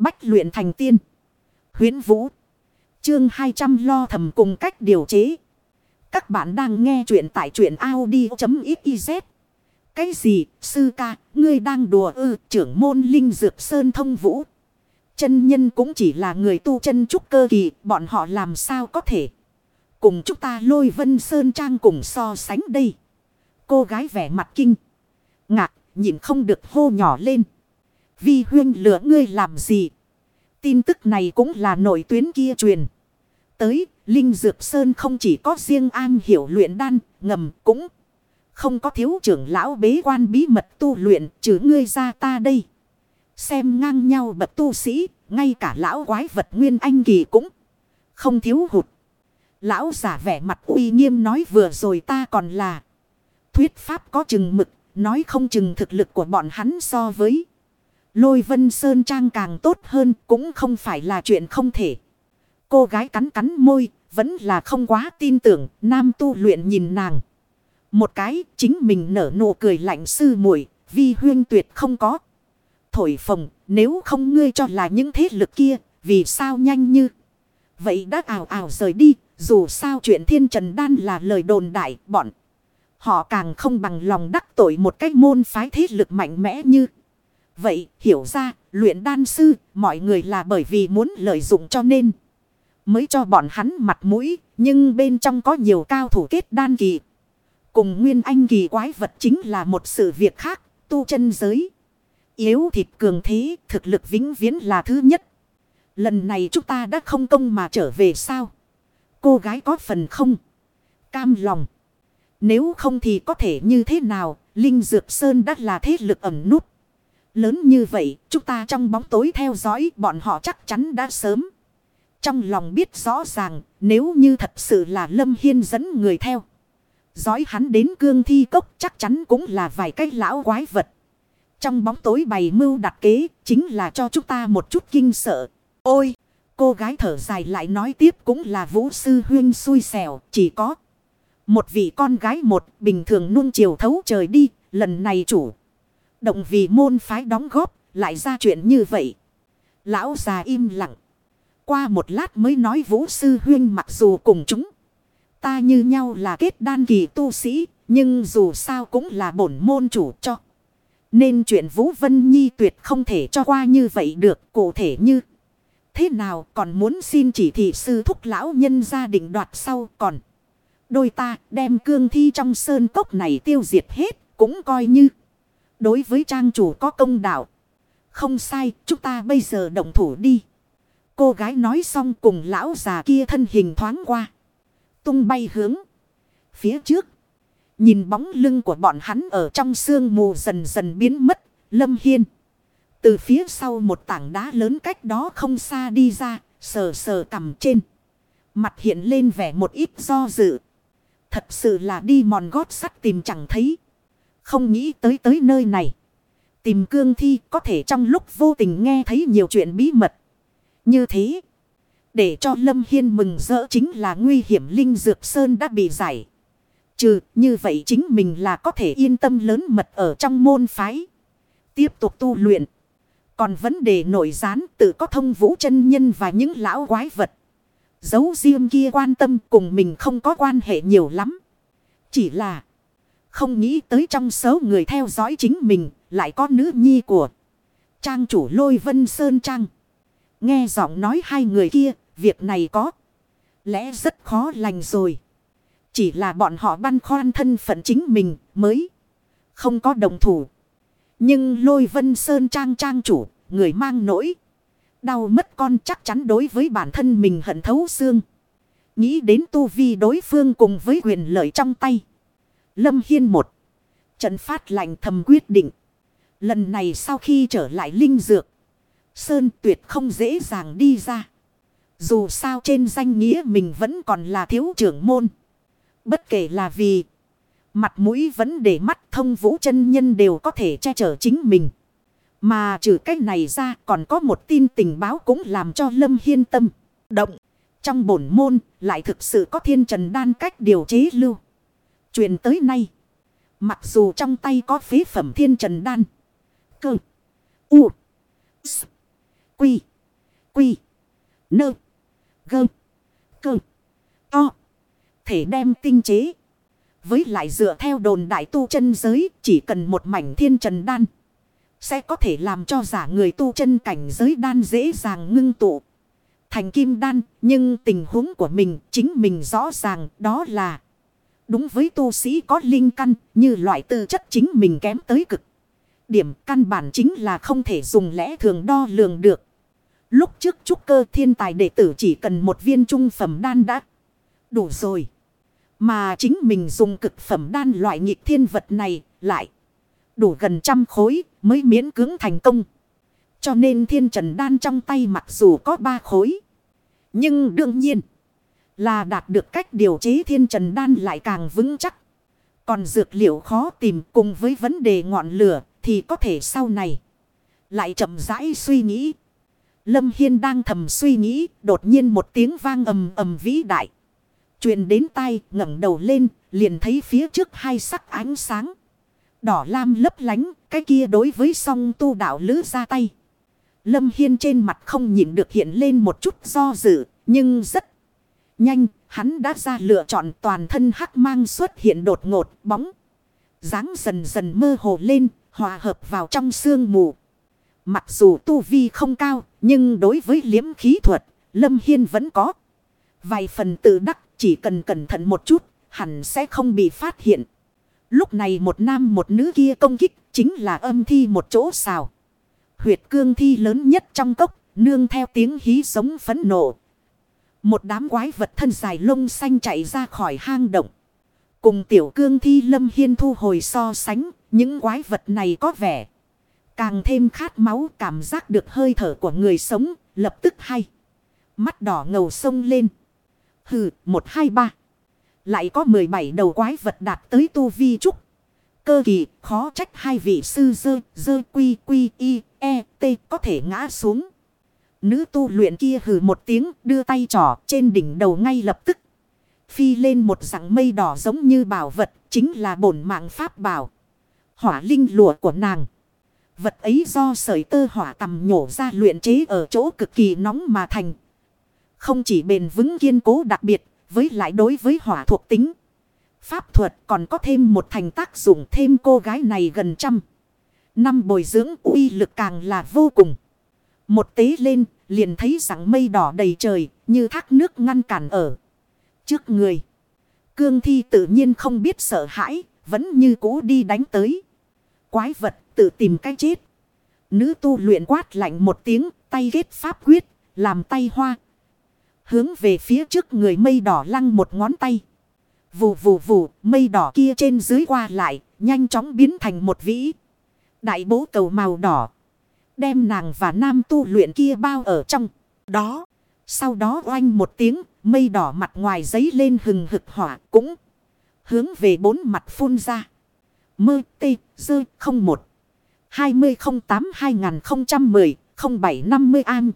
Bách luyện thành tiên. Huyến Vũ. Chương 200 lo thầm cùng cách điều chế. Các bạn đang nghe truyện tại truyện Audi.xyz. Cái gì, sư ca, ngươi đang đùa ư, trưởng môn linh dược sơn thông vũ. Chân nhân cũng chỉ là người tu chân trúc cơ kỳ, bọn họ làm sao có thể. Cùng chúng ta lôi vân sơn trang cùng so sánh đây. Cô gái vẻ mặt kinh. Ngạc, nhìn không được hô nhỏ lên. Vi huyên lửa ngươi làm gì? Tin tức này cũng là nội tuyến kia truyền. Tới, Linh Dược Sơn không chỉ có riêng an hiểu luyện đan, ngầm cũng không có thiếu trưởng lão bế quan bí mật tu luyện, trừ ngươi ra ta đây. Xem ngang nhau bậc tu sĩ, ngay cả lão quái vật nguyên anh kỳ cũng không thiếu hụt. Lão giả vẻ mặt uy nghiêm nói vừa rồi ta còn là thuyết pháp có chừng mực, nói không chừng thực lực của bọn hắn so với lôi vân sơn trang càng tốt hơn cũng không phải là chuyện không thể. Cô gái cắn cắn môi, vẫn là không quá tin tưởng, nam tu luyện nhìn nàng. Một cái, chính mình nở nụ cười lạnh sư muội vi huyên tuyệt không có. Thổi phồng, nếu không ngươi cho là những thế lực kia, vì sao nhanh như. Vậy đã ảo ảo rời đi, dù sao chuyện thiên trần đan là lời đồn đại, bọn. Họ càng không bằng lòng đắc tội một cách môn phái thế lực mạnh mẽ như. Vậy, hiểu ra, luyện đan sư, mọi người là bởi vì muốn lợi dụng cho nên. Mới cho bọn hắn mặt mũi, nhưng bên trong có nhiều cao thủ kết đan kỳ. Cùng nguyên anh kỳ quái vật chính là một sự việc khác, tu chân giới. Yếu thịt cường thế, thực lực vĩnh viễn là thứ nhất. Lần này chúng ta đã không công mà trở về sao? Cô gái có phần không? Cam lòng. Nếu không thì có thể như thế nào? Linh Dược Sơn đã là thế lực ẩm nút. Lớn như vậy, chúng ta trong bóng tối theo dõi bọn họ chắc chắn đã sớm. Trong lòng biết rõ ràng, nếu như thật sự là Lâm Hiên dẫn người theo. Dõi hắn đến cương thi cốc chắc chắn cũng là vài cái lão quái vật. Trong bóng tối bày mưu đặt kế, chính là cho chúng ta một chút kinh sợ. Ôi! Cô gái thở dài lại nói tiếp cũng là vũ sư huyên xui xẻo, chỉ có. Một vị con gái một bình thường nuông chiều thấu trời đi, lần này chủ. Động vì môn phái đóng góp, lại ra chuyện như vậy. Lão già im lặng. Qua một lát mới nói vũ sư huyên mặc dù cùng chúng. Ta như nhau là kết đan kỳ tu sĩ, nhưng dù sao cũng là bổn môn chủ cho. Nên chuyện Vũ Vân Nhi tuyệt không thể cho qua như vậy được, cụ thể như. Thế nào còn muốn xin chỉ thị sư thúc lão nhân gia định đoạt sau còn. Đôi ta đem cương thi trong sơn cốc này tiêu diệt hết cũng coi như. Đối với trang chủ có công đạo. Không sai chúng ta bây giờ động thủ đi. Cô gái nói xong cùng lão già kia thân hình thoáng qua. Tung bay hướng. Phía trước. Nhìn bóng lưng của bọn hắn ở trong sương mù dần dần biến mất. Lâm Hiên. Từ phía sau một tảng đá lớn cách đó không xa đi ra, sờ sờ cầm trên. Mặt hiện lên vẻ một ít do dự. Thật sự là đi mòn gót sắt tìm chẳng thấy. Không nghĩ tới tới nơi này. Tìm cương thi có thể trong lúc vô tình nghe thấy nhiều chuyện bí mật. Như thế. Để cho Lâm Hiên mừng rỡ chính là nguy hiểm Linh Dược Sơn đã bị giải. Trừ, như vậy chính mình là có thể yên tâm lớn mật ở trong môn phái. Tiếp tục tu luyện. Còn vấn đề nổi gián tự có thông vũ chân nhân và những lão quái vật. Dấu riêng kia quan tâm cùng mình không có quan hệ nhiều lắm. Chỉ là không nghĩ tới trong số người theo dõi chính mình lại có nữ nhi của trang chủ lôi vân sơn trang. Nghe giọng nói hai người kia, việc này có lẽ rất khó lành rồi. Chỉ là bọn họ băn khoăn thân phận chính mình mới không có đồng thủ. Nhưng lôi vân sơn trang trang chủ, người mang nỗi. Đau mất con chắc chắn đối với bản thân mình hận thấu xương. Nghĩ đến tu vi đối phương cùng với quyền lợi trong tay. Lâm Hiên một. Trận phát lạnh thầm quyết định. Lần này sau khi trở lại linh dược. Sơn tuyệt không dễ dàng đi ra. Dù sao trên danh nghĩa mình vẫn còn là thiếu trưởng môn. Bất kể là vì mặt mũi vẫn để mắt thông vũ chân nhân đều có thể che chở chính mình. Mà trừ cái này ra còn có một tin tình báo cũng làm cho Lâm Hiên tâm động. Trong bổn môn lại thực sự có thiên trần đan cách điều chế lưu. Truyền tới nay. Mặc dù trong tay có phế phẩm thiên trần đan. Cơ. U. S. Quy. Quy. Nơ. Gơ. Cơ. To. Thể đem tinh chế. Với lại dựa theo đồn đại tu chân giới, chỉ cần một mảnh thiên trần đan. Sẽ có thể làm cho giả người tu chân cảnh giới đan dễ dàng ngưng tụ. Thành kim đan. Nhưng tình huống của mình, chính mình rõ ràng, đó là. Đúng với tu sĩ có linh căn, như loại tư chất chính mình kém tới cực. Điểm căn bản chính là không thể dùng lẽ thường đo lường được. Lúc trước trúc cơ thiên tài đệ tử chỉ cần một viên trung phẩm đan đã đủ rồi. Mà chính mình dùng cực phẩm đan loại nghịch thiên vật này lại đủ gần trăm khối mới miễn cưỡng thành công. Cho nên thiên trần đan trong tay mặc dù có ba khối. Nhưng đương nhiên là đạt được cách điều chế thiên trần đan lại càng vững chắc. Còn dược liệu khó tìm cùng với vấn đề ngọn lửa thì có thể sau này lại chậm rãi suy nghĩ. Lâm Hiên đang thầm suy nghĩ, đột nhiên một tiếng vang ầm ầm vĩ đại. truyền đến tai, ngẩng đầu lên, liền thấy phía trước hai sắc ánh sáng. Đỏ lam lấp lánh, cái kia đối với song tu đạo lữ ra tay. Lâm Hiên trên mặt không nhịn được hiện lên một chút do dự, nhưng rất nhanh, hắn đã ra lựa chọn toàn thân hắc mang xuất hiện đột ngột bóng. dáng dần dần mơ hồ lên, hòa hợp vào trong sương mù. Mặc dù tu vi không cao, nhưng đối với liếm khí thuật, Lâm Hiên vẫn có. Vài phần tự đắc, chỉ cần cẩn thận một chút, hẳn sẽ không bị phát hiện. Lúc này một nam một nữ kia công kích, chính là âm thi một chỗ xào. Huyệt cương thi lớn nhất trong cốc, nương theo tiếng hí sống phấn nộ. Một đám quái vật thân dài lông xanh chạy ra khỏi hang động. Cùng tiểu cương thi lâm hiên thu hồi so sánh, những quái vật này có vẻ. Càng thêm khát máu cảm giác được hơi thở của người sống, lập tức hay. Mắt đỏ ngầu sông lên. Hừ, một hai ba. Lại có 17 đầu quái vật đạt tới tu vi trúc. Cơ kỳ, khó trách hai vị sư dơ, dơ quy quy y, e, t có thể ngã xuống. Nữ tu luyện kia hừ một tiếng đưa tay trỏ trên đỉnh đầu ngay lập tức. Phi lên một dạng mây đỏ giống như bảo vật chính là bổn mạng pháp bảo. Hỏa linh lụa của nàng. Vật ấy do sợi tơ hỏa tầm nhổ ra luyện chế ở chỗ cực kỳ nóng mà thành. Không chỉ bền vững kiên cố đặc biệt, với lại đối với hỏa thuộc tính. Pháp thuật còn có thêm một thành tác dụng thêm cô gái này gần trăm. Năm bồi dưỡng uy lực càng là vô cùng. Một tế lên, liền thấy rằng mây đỏ đầy trời, như thác nước ngăn cản ở trước người. Cương thi tự nhiên không biết sợ hãi, vẫn như cũ đi đánh tới. Quái vật tự tìm cách chết. Nữ tu luyện quát lạnh một tiếng, tay ghét pháp quyết, làm tay hoa. Hướng về phía trước người mây đỏ lăng một ngón tay. Vù vù vù, mây đỏ kia trên dưới qua lại, nhanh chóng biến thành một vĩ. Đại bố cầu màu đỏ. Đem nàng và nam tu luyện kia bao ở trong. Đó. Sau đó oanh một tiếng, mây đỏ mặt ngoài giấy lên hừng hực hỏa cũng hướng về bốn mặt phun ra. Mơ tê dơ không một. 2008-2010 0750 an